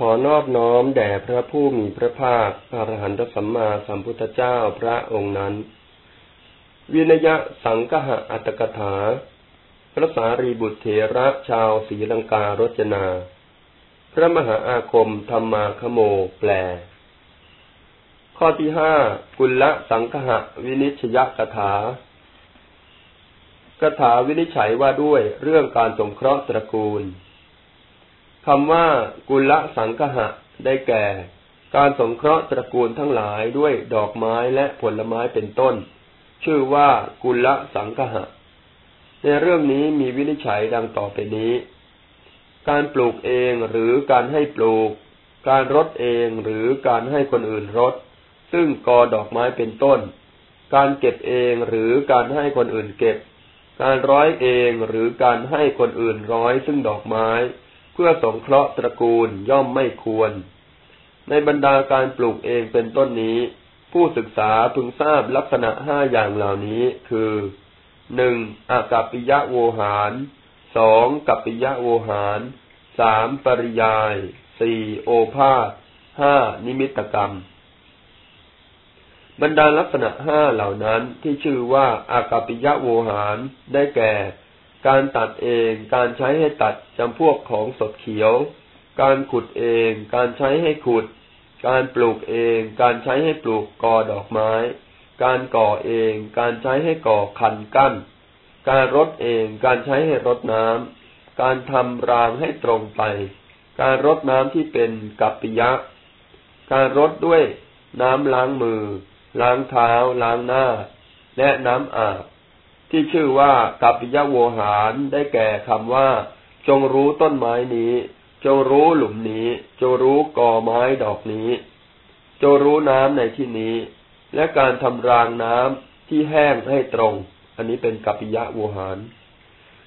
ขอนอบน้อมแด่พระผู้มีพระภาคอรหันตสัมมาสัมพุทธเจ้าพระองค์นั้น วินยะสังกหะอัตกถา พระสารีบุตรเถระชาวศรีลังการจนา พระมหาอาคมธรรมาคโมแปล ข้อที่ห้ากุลละสังคหะวินิชยกถากถาวินิจฉัยว่าด้วยเรื่องการสงเคราะห์ตระกูล คำว่ากุลสังคหะได้แก่ การสงเคราะห์ตระกูลทั้งหลายด้วยดอกไม้และผลไม้เป็นต้น ชื่อว่ากุลสังคหะ ในเรื่องนี้มีวินิจฉัยดังต่อไปนี้ การปลูกเองหรือการให้ปลูก การรดเองหรือการให้คนอื่นรด ซึ่งกอดอกไม้เป็นต้น การเก็บเองหรือการให้คนอื่นเก็บ การร้อยเองหรือการให้คนอื่นร้อยซึ่งดอกไม้ เพื่อสงเคราะห์ตระกูลย่อมไม่ควร ในบรรดาการปลูกเองเป็นต้นนี้ ผู้ศึกษาพึงทราบลักษณะห้าอย่างเหล่านี้ คือหนึ่งอากัปปิยะโวหารสองกัปปิยะโวหารสามปริยายสี่โอภาษห้านิมิตกรรม บรรดาลักษณะห้าเหล่านั้นที่ชื่อว่าอากัปปิยะโวหารได้แก่ การตัดเอง การใช้ให้ตัดจำพวกของสดเขียว การขุดเอง การใช้ให้ขุด การปลูกเอง การใช้ให้ปลูกกอดอกไม้ การก่อเอง การใช้ให้ก่อคันกั้น การรดเอง การใช้ให้รดน้ำ การทำรางให้ตรงไป การรดน้ำที่เป็นกัปปิยะ การรดด้วยน้ำล้างมือ ล้างเท้า ล้างหน้า และน้ำอาบ ที่ชื่อว่ากัปปิยะโวหารได้แก่คำว่า จงรู้ต้นไม้นี้ จงรู้หลุมนี้ จงรู้กอไม้ดอกนี้ จงรู้น้ำในที่นี้ และการทำรางน้ำที่แห้งให้ตรง อันนี้เป็นกัปปิยะโวหาร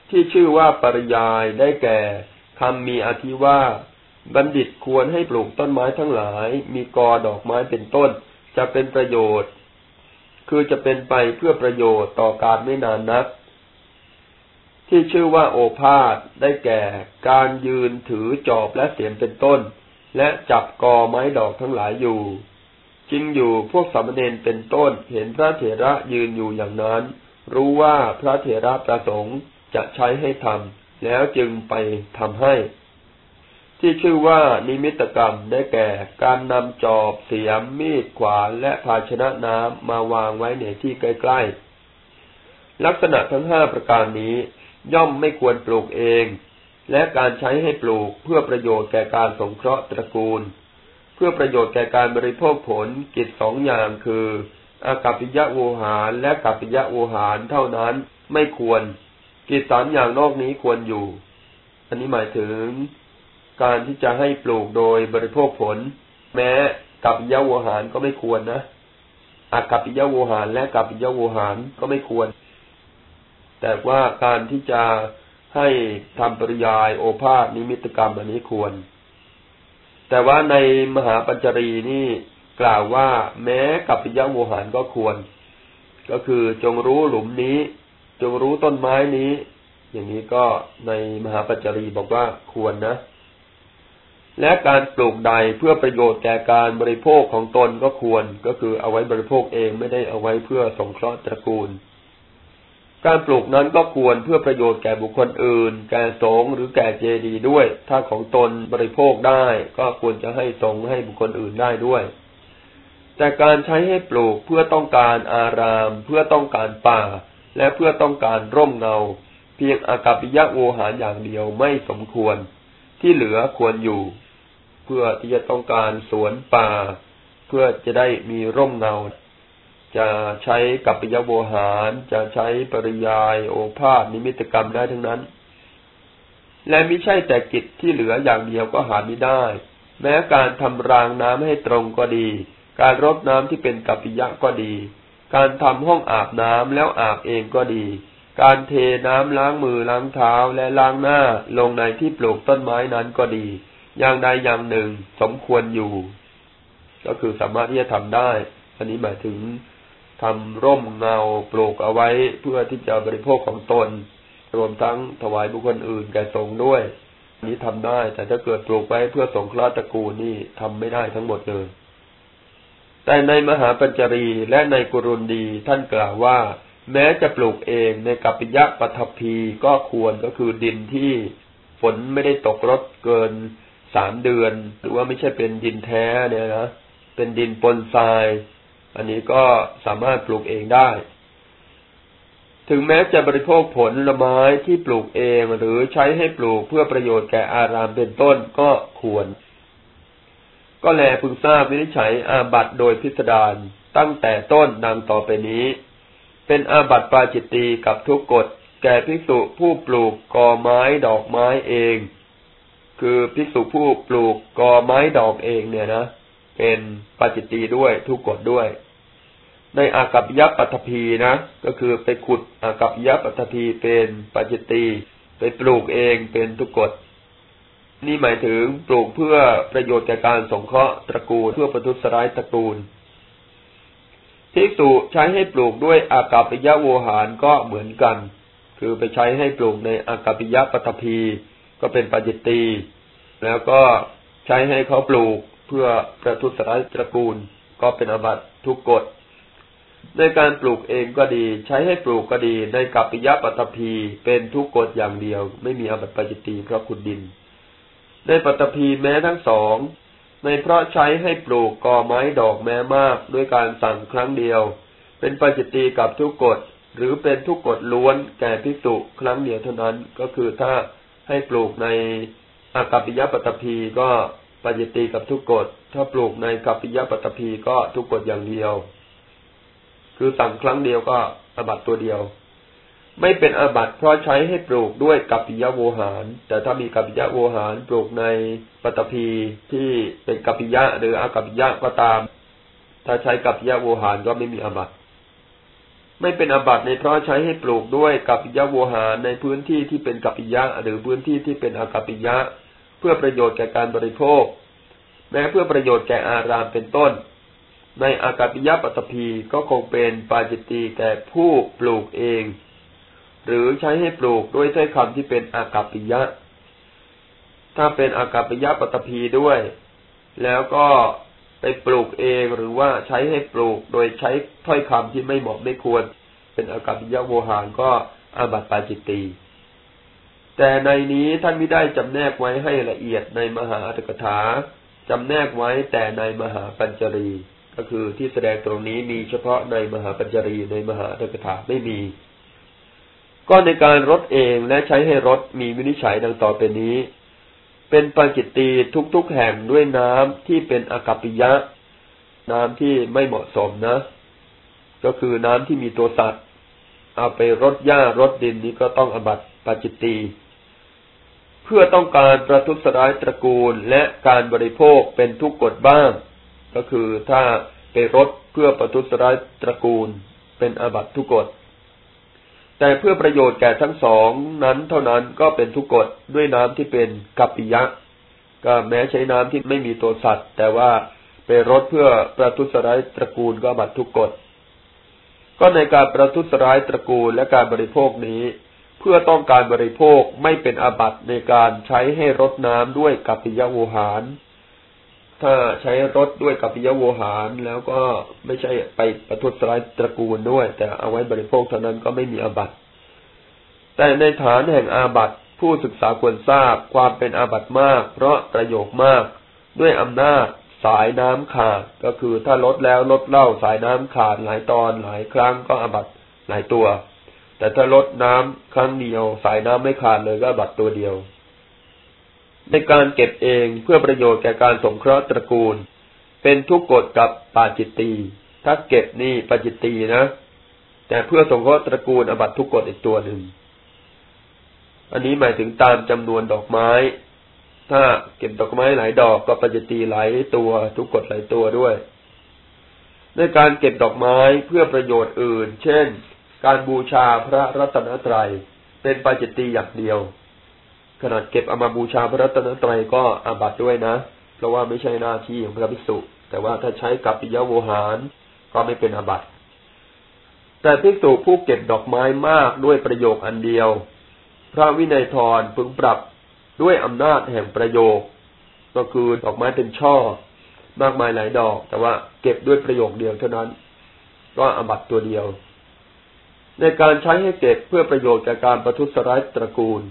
ที่ชื่อว่าปริยายได้แก่คำมีอธิว่า บัณฑิตควรให้ปลูกต้นไม้ทั้งหลาย มีกอดอกไม้เป็นต้น จะเป็นประโยชน์ คือจะเป็นไปเพื่อประโยชน์ต่อการไม่นานนัก ที่ชื่อว่าโอภาษได้แก่ การยืนถือจอบและเสียมเป็นต้น และจับกอไม้ดอกทั้งหลายอยู่จริงอยู่พวกสามเณรเป็นต้นเห็นพระเถระยืนอยู่อย่างนั้น รู้ว่าพระเถระประสงค์จะใช้ให้ทำแล้วจึงไปทำให้ ที่ชื่อว่านิมิตกรรมได้แก่ การนำจอบเสียมมีดขวานและภาชนะน้ำมาวางไว้ในที่ใกล้ๆ ลักษณะทั้งห้าประการนี้ ย่อมไม่ควรปลูกเอง และการใช้ให้ปลูกเพื่อประโยชน์แก่การสงเคราะห์ตระกูล เพื่อประโยชน์แก่การบริโภคผลกิจสองอย่างคือ อากัปปิยะโวหารและกัปปิยะโวหารเท่านั้นไม่ควร กิจสามอย่างนอกนี้ควรอยู่ อันนี้หมายถึง การที่จะให้ปลูกโดยบริโภคผล แม้กับยาโวหารก็ไม่ควรนะอากับยาโวหารและกับยาโวหารก็ไม่ควร แต่ว่าการที่จะให้ทำปริยายโอภาษนิมิตกรรมอันนี้ควร แต่ว่าในมหาปัญจรีนี่กล่าวว่า แม้กับยาโวหารก็ควร ก็คือจงรู้หลุมนี้ จงรู้ต้นไม้นี้ อย่างนี้ก็ในมหาปัญจรีบอกว่าควรนะ และการปลูกใดเพื่อประโยชน์แก่การบริโภคของตนก็ควรก็คือเอาไว้บริโภคเองไม่ได้เอาไว้เพื่อสงเคราะห์ตระกูล การปลูกนั้นก็ควรเพื่อประโยชน์แก่บุคคลอื่น แก่สงหรือแก่เจดีด้วย ถ้าของตนบริโภคได้ ก็ควรจะให้สงให้บุคคลอื่นได้ด้วย แต่การใช้ให้ปลูกเพื่อต้องการอาราม เพื่อต้องการป่า และเพื่อต้องการร่มเงา เพียงอากัปปิยะโวหารอย่างเดียวไม่สมควร ที่เหลือควรอยู่ พื่อที่จะต้องการสวนป่า เพื่อจะได้มีร่มเงาจะใช้กับปิยโวหาร จะใช้ปริยาย โอภาษนิมิตกรรมได้ทั้งนั้น และไม่ใช่แต่กิจที่เหลืออย่างเดียวก็หาไม่ได้ แม้การทำรางน้ำให้ตรงก็ดี การรดน้ำที่เป็นกัปปิยะก็ดี การทำห้องอาบน้ำแล้วอาบเองก็ดี การเทน้ำล้างมือล้างเท้าและล้างหน้าลงในที่ปลูกต้นไม้นั้นก็ดี อย่างใดอย่างหนึ่งสมควรอยู่ ก็คือสามารถที่จะทำได้ อันนี้หมายถึงทำร่มเงาปลูกเอาไว้เพื่อที่จะบริโภคของตน รวมทั้งถวายบุคคลอื่นแก่สงฆ์ด้วยนี้ทำได้ แต่ถ้าเกิดปลูกไว้เพื่อสงเคราะห์ตระกูลนี่ทำไม่ได้ทั้งหมดเลย แต่ในมหาปัญจรีและในกุรุนดีท่านกล่าวว่า แม้จะปลูกเองในกัปปิยะปัทภีก็ควรก็คือดินที่ฝนไม่ได้ตกรดเกิน สามเดือน หรือว่าไม่ใช่เป็นดินแท้เนี่ยนะเป็นดินปนทราย อันนี้ก็สามารถปลูกเองได้ ถึงแม้จะบริโภคผลละไม้ที่ปลูกเองหรือใช้ให้ปลูกเพื่อประโยชน์แก่อารามเป็นต้นก็ควร ก็แลพึงทราบวินิจฉัยอาบัตโดยพิสดารตั้งแต่ต้นดังต่อไปนี้ เป็นอาบัตปาจิตตีกับทุกกฎแก่ภิกษุผู้ปลูกกอไม้ดอกไม้เอง คือภิกษุผู้ปลูกกอไม้ดอกเองเนี่ยนะเป็นปาจิตตีด้วยทุกกฎด้วย ในอากัปยปัตภีนะก็คือไปขุดอากัปยปัตภีเป็นปัจจิตีไปปลูกเองเป็นทุกกฎนี่หมายถึงปลูกเพื่อประโยชน์แก่การสงเคราะห์ตระกูลเพื่อประทุษร้ายตระกูลทิสุใช้ให้ปลูกด้วยอากัปยะโวหารก็เหมือนกัน คือไปใช้ให้ปลูกในอากัปยะปัตภี ก็เป็นปัจจิตีแล้วก็ใช้ให้เขาปลูกเพื่อประทุษร้ายตระกูล ก็เป็นอบัตทุกกฎในการปลูกเองก็ดี ใช้ให้ปลูกก็ดี ในกัปปิยะปัตภีเป็นทุกกฎอย่างเดียว ไม่มีอบัตปจิตีเพราะขุดดิน ในปัตภีแม้ทั้งสองในเพราะใช้ให้ปลูกกอไม้ดอกแม้มากด้วยการสั่งครั้งเดียว เป็นปจิตีกับทุกกฎหรือเป็นทุกกฎล้วนแก่พิสุครั้งเดียวเท่านั้นก็คือถ้า ให้ปลูกในอากัปปิยะปัตภีก็ปจิตีกับทุกกฎ ถ้าปลูกในกัปปิยะปัตภีก็ทุกกฎอย่างเดียว คือสั่งครั้งเดียวก็อาบัตตัวเดียว ไม่เป็นอาบัตเพราะใช้ให้ปลูกด้วยกัปปิยะโวหาร แต่ถ้ามีกัปปิยะโวหารปลูกในปตพีที่เป็นกัปปิยะหรืออากัปปิยะก็ตาม ถ้าใช้กัปปิยะโวหารก็ไม่มีอาบัต ไม่เป็นอาบัตในเพราะใช้ให้ปลูกด้วยกัปปิยะโวหารในพื้นที่ที่เป็นกัปปิยะ หรือพื้นที่ที่เป็นอากัปปิยะ เพื่อประโยชน์แก่การบริโภค แม้เพื่อประโยชน์แก่อารามเป็นต้น ในอากาปิยะปัตภีก็คงเป็นปาจิตตีแก่ผู้ปลูกเอง หรือใช้ให้ปลูกด้วยใช้คำที่เป็นอากาปิยะ ถ้าเป็นอากาปิยะปัตภีด้วย แล้วก็ ไปปลูกเองหรือว่าใช้ให้ปลูกโดยใช้ถ้อยคำที่ไม่เหมาะไม่ควร เป็นอากาปิยะโวหารก็อาบัติปาจิตตีแต่ในนี้ท่านไม่ได้จำแนกไว้ให้ละเอียดในมหาอัตถกถาจำแนกไว้แต่ในมหาปัญจรี ก็คือที่แสดงตรงนี้มีเฉพาะในมหาปัญจรีในมหาเทกถาไม่มี ก็ในการรดเองและใช้ให้รดมีวินิจฉัยดังต่อไปนี้ เป็นปาจิตตีทุกๆแห่งด้วยน้ำที่เป็นอากัปปิยะ น้ำที่ไม่เหมาะสมนะ ก็คือน้ำที่มีตัวสัตว์ เอาไปรดหญ้ารดดินนี้ก็ต้องอบัตปาจิตตีเพื่อต้องการประทุษร้ายตระกูลและการบริโภคเป็นทุกกฎบ้าง ก็คือถ้าไปรดเพื่อประทุษร้ายตระกูล เป็นอบัตทุกกฎ แต่เพื่อประโยชน์แก่ทั้งสองนั้นเท่านั้นก็เป็นทุกกฎด้วยน้ำที่เป็นกัปปิยะ ก็แม้ใช้น้ำที่ไม่มีตัวสัตว์ แต่ว่าไปรดเพื่อประทุษร้ายตระกูลก็บัตทุกกฎก็ในการประทุษร้ายตระกูลและการบริโภคนี้ เพื่อต้องการบริโภคไม่เป็นอาบัตในการใช้ให้รดน้ำด้วยกัปปิยะโวหาร ถ้าใช้รถด้วยกับปิยโวหารแล้วก็ไม่ใช่ไปประทุษร้ายตระกูลด้วย แต่เอาไว้บริโภคเท่านั้นก็ไม่มีอาบัติ แต่ในฐานแห่งอาบัติผู้ศึกษาควรทราบความเป็นอาบัติมาก เพราะประโยคมาก ด้วยอำนาจสายน้ำขาดก็คือถ้าลดแล้วลดเล่าสายน้ำขาดหลายตอนหลายครั้งก็อาบัติหลายตัว แต่ถ้าลดน้ำครั้งเดียว สายน้ำไม่ขาดเลยก็อาบัติตัวเดียว ในการเก็บเองเพื่อประโยชน์แก่การสงเคราะห์ตระกูล เป็นทุกกฎกับปาจิตตีถ้าเก็บนี่ปาจิตตีนะ แต่เพื่อสงเคราะห์ตระกูลอบัตทุกกฎอีกตัวหนึ่ง อันนี้หมายถึงตามจำนวนดอกไม้ ถ้าเก็บดอกไม้หลายดอกก็ปาจิตตีหลายตัวทุกกฎหลายตัวด้วย ในการเก็บดอกไม้เพื่อประโยชน์อื่น เช่น การบูชาพระรัตนตรัยเป็นปาจิตตีอย่างเดียว ขนาดเก็บเอามาบูชาพระรัตนตรัยก็อาบัตด้วยนะ เพราะว่าไม่ใช่หน้าที่ของพระภิกษุ แต่ว่าถ้าใช้กับปิยโวหารก็ไม่เป็นอาบัตแต่ภิกษุผู้เก็บดอกไม้มากด้วยประโยคอันเดียว พระวินัยทรพึงปรับด้วยอำนาจแห่งประโยค ก็คือดอกไม้เป็นช่อ มากมายหลายดอก แต่ว่าเก็บด้วยประโยคเดียวเท่านั้น ก็อาบัตตัวเดียว ในการใช้ให้เก็บเพื่อประโยชน์แก่การประทุษร้ายตระกูล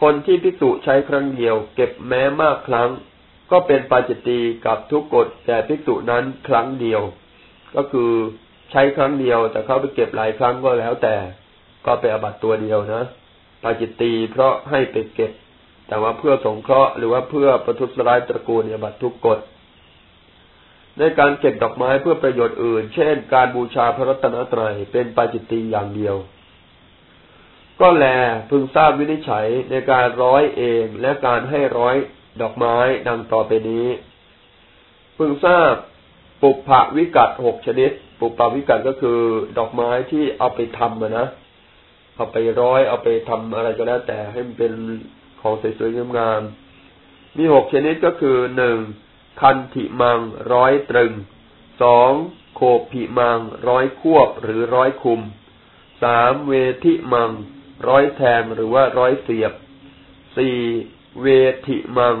คนที่พิสุใช้ครั้งเดียว เก็บแม้มากครั้ง ก็เป็นปาจิตตีกับทุกกฎแก่พิสุนั้นครั้งเดียว ก็คือใช้ครั้งเดียวแต่เขาไปเก็บหลายครั้งก็แล้วแต่ ก็ไปอบัตตัวเดียวนะปาจิตตีเพราะให้ไปเก็บ แต่ว่าเพื่อสงเคราะห์หรือว่าเพื่อประทุษร้ายตระกูลอบัตทุกกฎในการเก็บดอกไม้เพื่อประโยชน์อื่น เช่น การบูชาพระรัตนตรัยเป็นปาจิตตีอย่างเดียว ก็แลพึงทราบวินิจฉัยในการร้อยเองและการให้ร้อยดอกไม้ดังต่อไปนี้ พึงทราบปุพะวิกัดหกชนิด ปุพะวิกัดก็คือดอกไม้ที่เอาไปทำนะเอาไปร้อยเอาไปทำอะไรก็แล้วแต่ให้มันเป็นของสวยๆงามๆมีหกชนิดก็คือหนึ่งคันถิมังร้อยตรึงสองโคผิมังร้อยควบหรือร้อยคุมสามเวทิมัง ร้อยแทงหรือว่าร้อยเสียบสี่เวทิมัง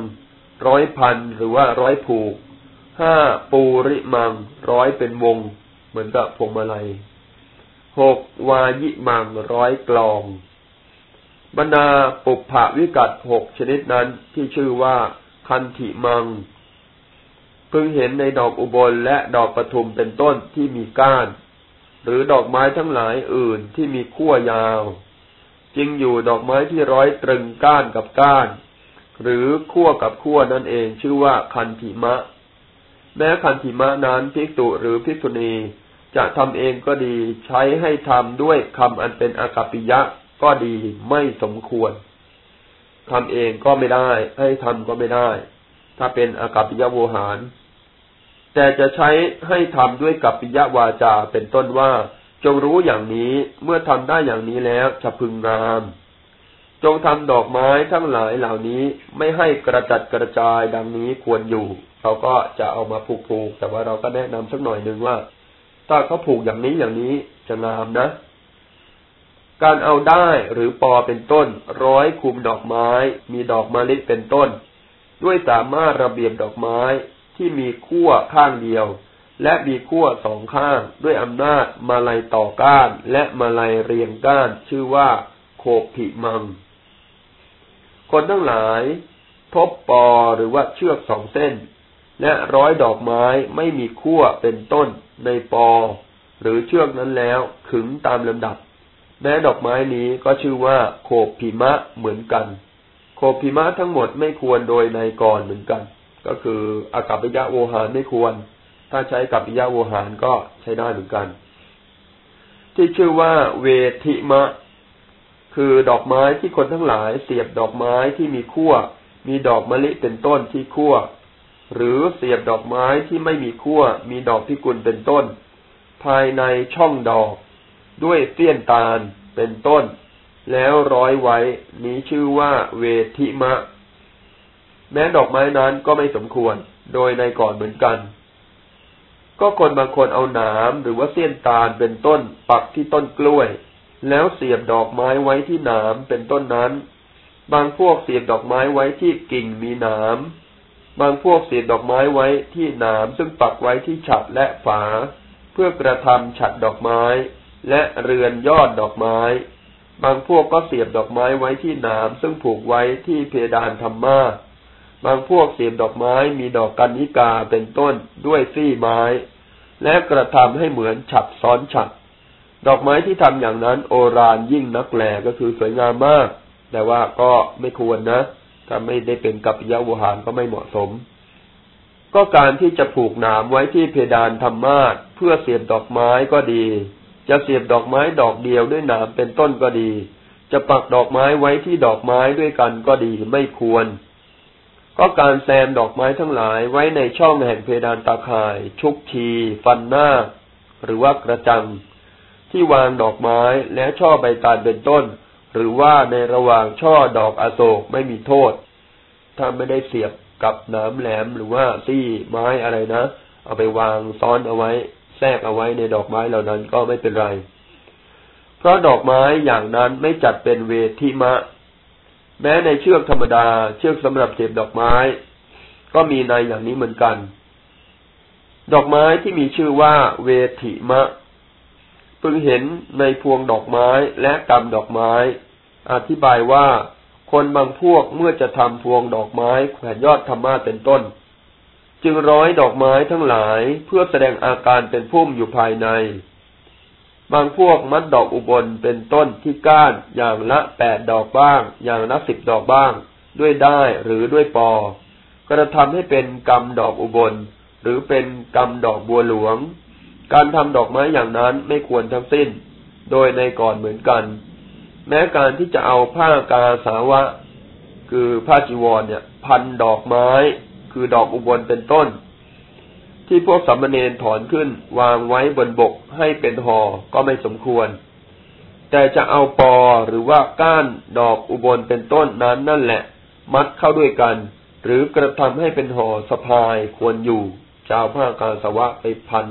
ร้อยพันหรือว่าร้อยผูกห้าปูริมัง ร้อยเป็นวง เหมือนกับพวงมาลัยหกวายิมัง ร้อยกลอง บรรดาปุพาวิกัดหกชนิดนั้นที่ชื่อว่าคันธิมังพึงเห็นในดอกอุบลและดอกปทุมเป็นต้นที่มีก้าน หรือดอกไม้ทั้งหลายอื่นที่มีขั้วยาว จึงอยู่ดอกไม้ที่ร้อยตรึงก้านกับก้าน หรือขั้วกับขั้วนั่นเอง ชื่อว่าคันธิมะ แม้คันธิมะนั้นภิกษุหรือภิกษุณี จะทำเองก็ดี ใช้ให้ทำด้วยคำอันเป็นอากัปปิยะก็ดีไม่สมควรทำเองก็ไม่ได้ ให้ทำก็ไม่ได้ ถ้าเป็นอากัปิยะโวหาร แต่จะใช้ให้ทำด้วยกัปปิยะวาจาเป็นต้นว่า จงรู้อย่างนี้เมื่อทำได้อย่างนี้แล้วจะพึงงาม จงทำดอกไม้ทั้งหลายเหล่านี้ไม่ให้กระจัดกระจายดังนี้ควรอยู่เราก็จะเอามาผูกๆแต่ว่าเราก็แนะนำสักหน่อยหนึ่งว่า ถ้าเขาผูกอย่างนี้อย่างนี้จะงามนะ การเอาได้หรือปอเป็นต้น ร้อยคุมดอกไม้ มีดอกมะลิเป็นต้น ด้วยสามารถระเบียบดอกไม้ที่มีขั้วข้างเดียว และมีขั้วสองข้างด้วยอำนาจมาลัยต่อก้าน และมาลัยเรียงก้าน ชื่อว่าโคผิมัง คนทั้งหลาย ทบปอหรือว่าเชือกสองเส้น และร้อยดอกไม้ไม่มีขั้วเป็นต้นในปอ หรือเชือกนั้นแล้วขึงตามลำดับ แม้ดอกไม้นี้ก็ชื่อว่าโคพิมะเหมือนกัน โคพิมะทั้งหมดไม่ควรโดยในก่อนเหมือนกัน ก็คืออากัปปิยะโวหารไม่ควร ถ้าใช้กัปปิยะโวหารก็ใช้ได้เหมือนกัน ที่ชื่อว่าเวทิมะ คือดอกไม้ที่คนทั้งหลายเสียบดอกไม้ที่มีขั้วมีดอกมะลิเป็นต้นที่ขั้วหรือเสียบดอกไม้ที่ไม่มีขั้วมีดอกพิกุลเป็นต้น ภายในช่องดอก ด้วยเตี้ยนตาลเป็นต้น แล้วร้อยไว้ นี้ชื่อว่าเวทิมะ แม้ดอกไม้นั้นก็ไม่สมควร โดยในก่อนเหมือนกัน ก็คนบางคนเอาหนามหรือว่าเสี้ยนตาลเป็นต้นปักที่ต้นกล้วย แล้วเสียบดอกไม้ไว้ที่หนามเป็นต้นนั้น บางพวกเสียบดอกไม้ไว้ที่กิ่งมีหนามบางพวกเสียบดอกไม้ไว้ที่หนามซึ่งปักไว้ที่ฉัดและฝา เพื่อกระทำฉัดดอกไม้ และเรือนยอดดอกไม้ บางพวกก็เสียบดอกไม้ไว้ที่หนามซึ่งผูกไว้ที่เพดานธรรมา บางพวกเสียบดอกไม้มีดอกกันนิกาเป็นต้นด้วยซี่ไม้ และกระทำให้เหมือนฉัดซ้อนฉัดดอกไม้ที่ทำอย่างนั้นโอรานยิ่งนักแหลก็คือสวยงามมาก แต่ว่าก็ไม่ควรนะถ้าไม่ได้เป็นกัปยะวหารก็ไม่เหมาะสม ก็การที่จะผูกหนามไว้ที่เพดานธรรมาสเพื่อเสียบดอกไม้ก็ดี จะเสียบดอกไม้ดอกเดียวด้วยหนามเป็นต้นก็ดี จะปักดอกไม้ไว้ที่ดอกไม้ด้วยกันก็ดีไม่ควร ก็การแซมดอกไม้ทั้งหลายไว้ในช่องแห่งเพดานตาข่าย ชุกชี ฟันหน้า หรือว่ากระจัง ที่วางดอกไม้และช่อใบตาลเป็นต้น หรือว่าในระหว่างช่อดอกอโศกไม่มีโทษ ถ้าไม่ได้เสียบกับนามแหลมหรือว่าซี่ไม้อะไรนะ เอาไปวางซ้อนเอาไว้ แทรกเอาไว้ในดอกไม้เหล่านั้นก็ไม่เป็นไร เพราะดอกไม้อย่างนั้นไม่จัดเป็นเวทิมะ แม้ในเชือกธรรมดา เชือกสำหรับเสียบดอกไม้ ก็มีในอย่างนี้เหมือนกัน ดอกไม้ที่มีชื่อว่าเวทิมะพึงเห็นในพวงดอกไม้และกำดอกไม้ อธิบายว่าคนบางพวกเมื่อจะทำพวงดอกไม้แขวนยอดธรรมะเป็นต้น จึงร้อยดอกไม้ทั้งหลายเพื่อแสดงอาการเป็นพุ่มอยู่ภายใน บางพวกมัดดอกอุบลเป็นต้นที่ก้านอย่างละแปดดอกบ้าง อย่างละสิบดอกบ้าง ด้วยได้หรือด้วยปอ กระทำให้เป็นกำดอกอุบล หรือเป็นกำดอกบัวหลวง การทำดอกไม้อย่างนั้นไม่ควรทั้งสิ้น โดยในก่อนเหมือนกัน แม้การที่จะเอาผ้ากาสาวะ คือผ้าจีวรเนี่ย พันดอกไม้ คือดอกอุบลเป็นต้น ที่พวกสัมมเนนถอนขึ้น วางไว้บนบกให้เป็นหอก็ไม่สมควร แต่จะเอาปอหรือว่าก้านดอกอุบลเป็นต้นนั้นนั่นแหละ มัดเข้าด้วยกัน หรือกระทำให้เป็นหอสะพายควรอยู่จะเอาผ้ากาสาวะไปพัน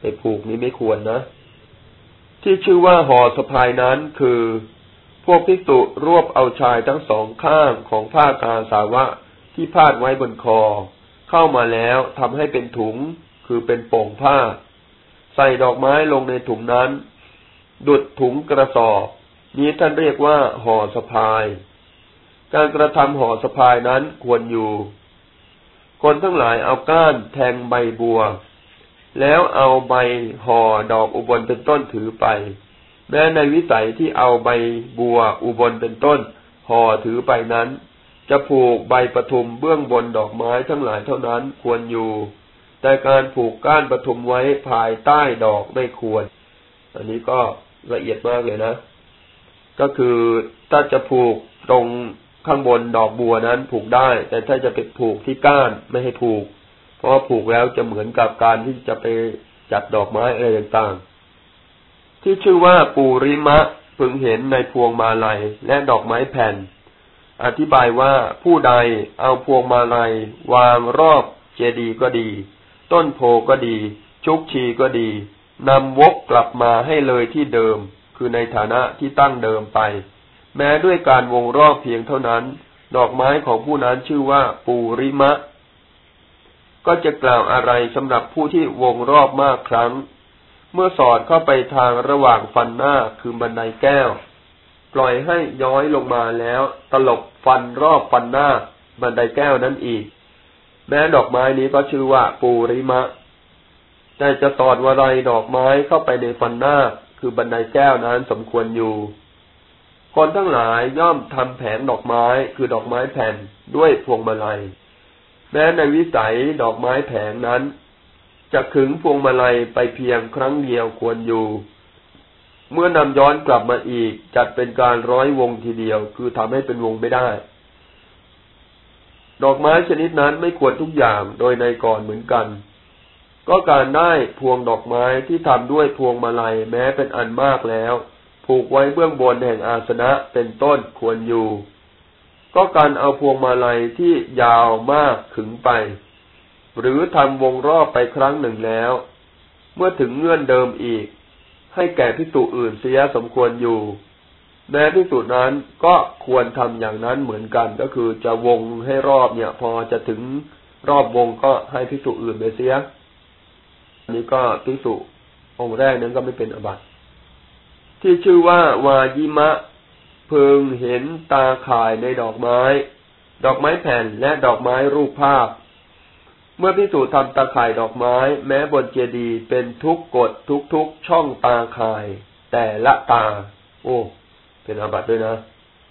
ไปผูกนี้ไม่ควรนะ ที่ชื่อว่าหอสะพายนั้นคือ พวกภิกษุรวบเอาชายทั้งสองข้างของผ้ากาสาวะที่พาดไว้บนคอ เข้ามาแล้วทำให้เป็นถุงคือเป็นโป่งผ้า ใส่ดอกไม้ลงในถุงนั้น ดุดถุงกระสอบ นี้ท่านเรียกว่าห่อสะพาย การกระทำห่อสะพายนั้นควรอยู่ คนทั้งหลายเอาก้านแทงใบบัว แล้วเอาใบห่อดอกอุบลเป็นต้นถือไป แม้ในวิสัยที่เอาใบบัวอุบลเป็นต้นห่อถือไปนั้น จะผูกใบปทุมเบื้องบนดอกไม้ทั้งหลายเท่านั้นควรอยู่ แต่การผูกก้านปทุมไว้ภายใต้ดอกไม่ควร อันนี้ก็ละเอียดมากเลยนะ ก็คือถ้าจะผูกตรงข้างบนดอกบัวนั้นผูกได้ แต่ถ้าจะไปผูกที่ก้านไม่ให้ผูก เพราะผูกแล้วจะเหมือนกับการที่จะไปจัดดอกไม้อะไรต่างๆ ที่ชื่อว่าปูริมะพึงเห็นในพวงมาลัยและดอกไม้แผ่น อธิบายว่าผู้ใดเอาพวงมาลัย วางรอบเจดีย์ก็ดี ต้นโพก็ดี ชุกชีก็ดีนำวกกลับมาให้เลยที่เดิม คือในฐานะที่ตั้งเดิมไป แม้ด้วยการวงรอบเพียงเท่านั้น ดอกไม้ของผู้นั้นชื่อว่าปูริมะ ก็จะกล่าวอะไรสำหรับผู้ที่วงรอบมากครั้ง เมื่อสอดเข้าไปทางระหว่างฟันหน้าคือบันไดแก้ว ปล่อยให้ย้อยลงมาแล้ว ตลบฟันรอบฟันหน้าบันไดแก้วนั้นอีก แม้ดอกไม้นี้ก็ชื่อว่าปูริมะ แต่จะสอดวารดอกไม้เข้าไปในฟันหน้าคือบันไดแก้วนั้นสมควรอยู่ คนทั้งหลายย่อมทำแผงดอกไม้คือดอกไม้แผ่นด้วยพวงมาลัย แม้ในวิสัยดอกไม้แผงนั้น จะขึงพวงมาลัยไปเพียงครั้งเดียวควรอยู่ เมื่อนำย้อนกลับมาอีก จัดเป็นการร้อยวงทีเดียว คือทำให้เป็นวงไม่ได้ ดอกไม้ชนิดนั้นไม่ควรทุกอย่างโดยในก่อนเหมือนกัน ก็การได้พวงดอกไม้ที่ทำด้วยพวงมาลัยแม้เป็นอันมากแล้ว ผูกไว้เบื้องบนแห่งอาสนะเป็นต้นควรอยู่ ก็การเอาพวงมาลัยที่ยาวมากขึงไป หรือทำวงรอบไปครั้งหนึ่งแล้ว เมื่อถึงเงื่อนเดิมอีก ให้แก่พิสูจอื่นเสียสมควรอยู่แม้พิสูจนั้นก็ควรทำอย่างนั้นเหมือนกันก็คือจะวงให้รอบเนี่ย พอจะถึงรอบวงก็ให้พิสูจอื่นไปเสียอันนี้ก็พิสูจองค์แรกนั้นก็ไม่เป็นอบัติที่ชื่อว่าวายิมะเพึงเห็นตาข่ายในดอกไม้ ดอกไม้แผ่นและดอกไม้รูปภาพ เมื่อพิสูจน์ทำตาข่ายดอกไม้ แม้บนเจดีย์เป็นทุกกฎทุกทุกช่องตาข่าย แต่ละตา โอ้ เป็นอาบัติด้วยนะ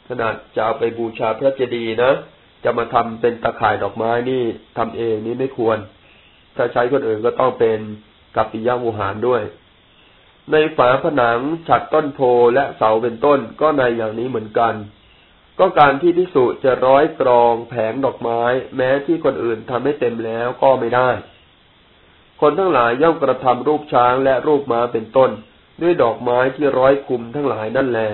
ขนาดจะเอาไปบูชาพระเจดีย์นะจะมาทำเป็นตาข่ายดอกไม้นี่ทำเองนี่ไม่ควร ถ้าใช้คนอื่นก็ต้องเป็นกัปปิยะมูหารด้วย ในฝาผนังฉัดต้นโพและเสาเป็นต้นก็ในอย่างนี้เหมือนกัน ก็การที่พิสุจะร้อยกรองแผงดอกไม้ แม้ที่คนอื่นทำให้เต็มแล้วก็ไม่ได้ คนทั้งหลายย่อมกระทำรูปช้างและรูปม้าเป็นต้น ด้วยดอกไม้ที่ร้อยคุมทั้งหลายนั่นแหละ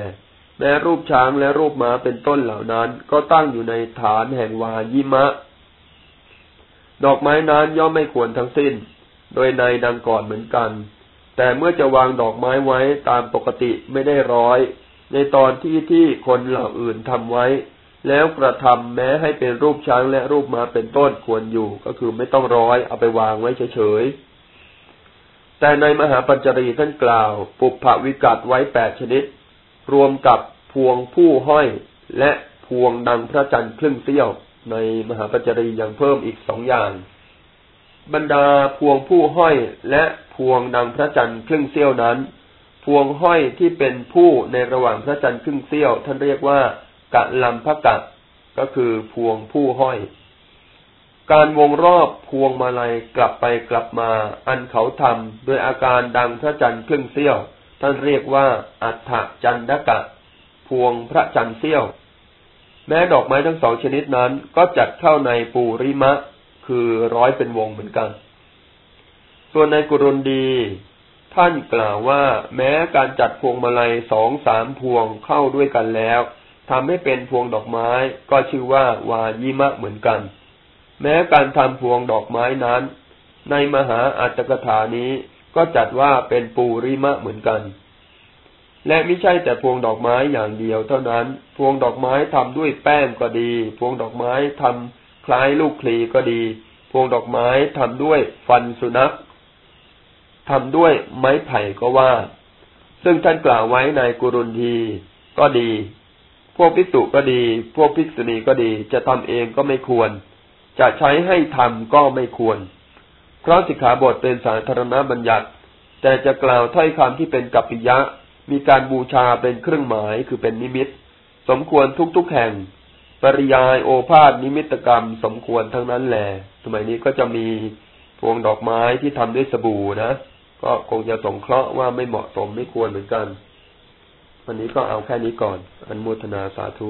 แม้รูปช้างและรูปม้าเป็นต้นเหล่านั้น ก็ตั้งอยู่ในฐานแห่งวายิมะ ดอกไม้นั้นย่อมไม่ควรทั้งสิ้น โดยในดังก่อนเหมือนกัน แต่เมื่อจะวางดอกไม้ไว้ตามปกติไม่ได้ร้อย ในตอนที่ที่คนเหล่าอื่นทำไว้ แล้วกระทำแม้ให้เป็นรูปช้างและรูปม้าเป็นต้นควรอยู่ ก็คือไม่ต้องร้อยเอาไปวางไว้เฉยๆ แต่ในมหาปัญจรีท่านกล่าว ปุพพวิกัดไว้แปดชนิด รวมกับพวงผู้ห้อยและพวงดังพระจันทร์ครึ่งเสี้ยว ในมหาปัญจรียังเพิ่มอีกสองอย่าง บรรดาพวงผู้ห้อยและพวงดังพระจันทร์ครึ่งเสี้ยวนั้น พวงห้อยที่เป็นผู้ในระหว่างพระจันทร์ครึ่งเสี้ยว ท่านเรียกว่ากะลำพะกะ ก็คือพวงผู้ห้อย การวงรอบพวงมาลัยกลับไปกลับมา อันเขาทำโดยอาการดังพระจันทร์ครึ่งเสี้ยว ท่านเรียกว่า อัฏฐจันดกะ พวงพระจันทร์เสี้ยว แม้ดอกไม้ทั้งสองชนิดนั้น ก็จัดเข้าในปูริมะ คือร้อยเป็นวงเหมือนกัน ส่วนในกุรุนดี ท่านกล่าวว่า แม้การจัดพวงมาลัยสองสามพวงเข้าด้วยกันแล้วทำให้เป็นพวงดอกไม้ก็ชื่อว่าวายิมะเหมือนกัน แม้การทำพวงดอกไม้นั้น ในมหาอัตถกถานี้ก็จัดว่าเป็นปูริมะเหมือนกัน และไม่ใช่แต่พวงดอกไม้อย่างเดียวเท่านั้น พวงดอกไม้ทำด้วยแป้งก็ดี พวงดอกไม้ทำคล้ายลูกคลีก็ดี พวงดอกไม้ทำด้วยฟันสุนัข ทำด้วยไม้ไผ่ก็ว่า ซึ่งท่านกล่าวไว้ในกุรุนทีก็ดี พวกภิกษุก็ดี พวกภิกษุณีก็ดี จะทำเองก็ไม่ควร จะใช้ให้ทำก็ไม่ควร เพราะสิกขาบทเป็นสาธารณบัญญัติ แต่จะกล่าวถ้อยคำที่เป็นกัปปิยะ มีการบูชาเป็นเครื่องหมายคือเป็นนิมิต สมควรทุกๆแห่ง ปริยายโอภาษนิมิตกรรม สมควรทั้งนั้นแหละสมัยนี้ก็จะมีพวงดอกไม้ที่ทำด้วยสบู่นะ ก็คงจะสงเคราะห์ว่าไม่เหมาะสมไม่ควรเหมือนกัน วันนี้ก็เอาแค่นี้ก่อนอันโมทนาสาธุ